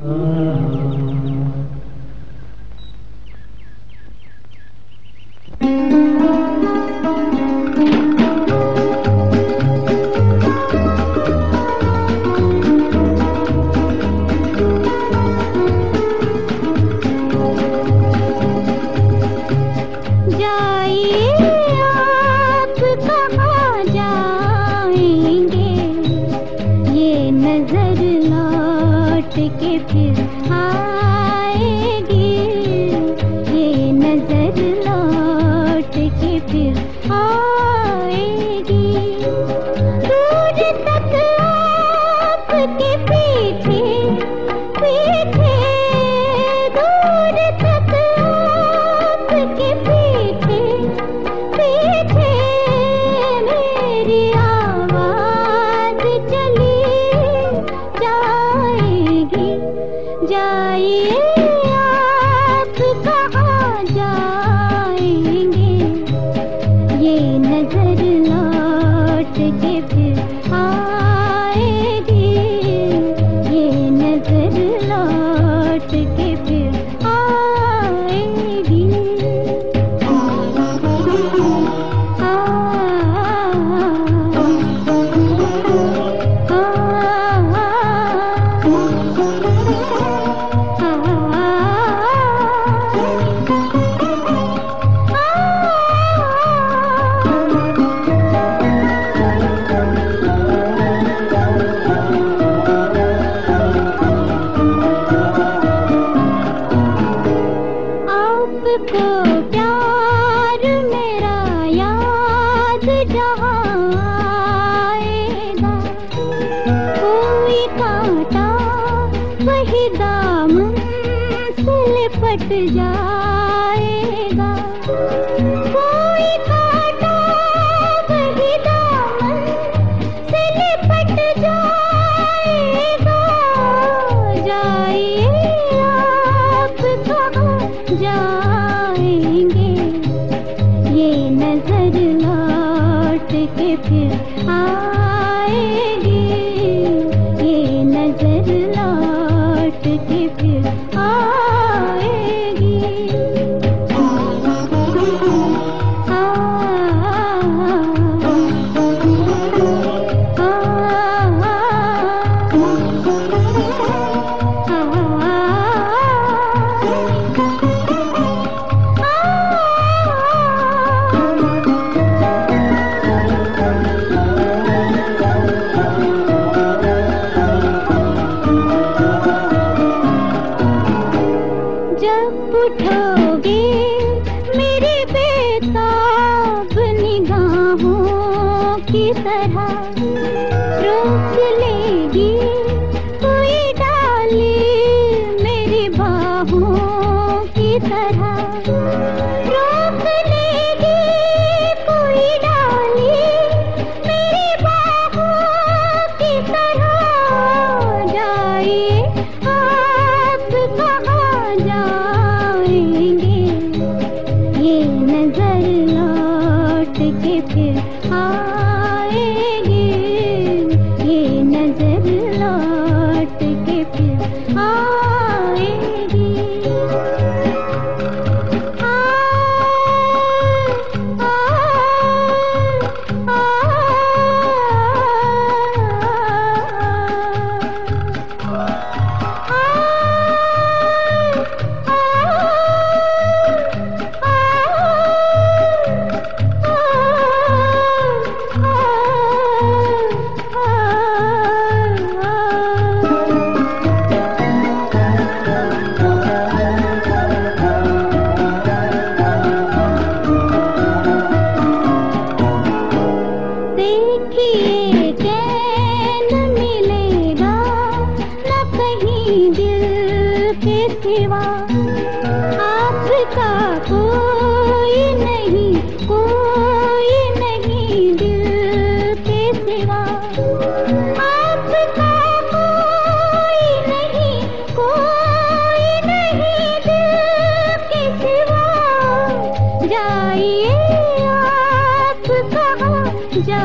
Uh... के फिर आएगी। ये नज़र लौट के फिर आ to दाम से लिपट जाएगा। कोई काटा वही से लिपट जाएगा। जाइए आप कहा जाएँगे? ये नज़र लौट के फिर आ तरह रोक लेगी कोई डाली मेरी बाहों की तरह। सिवा आपका कोई नहीं कोई नहीं दिल के सिवा। आपका कोई नहीं कोई नहीं दिल के सिवा। जाइए आप कहा जा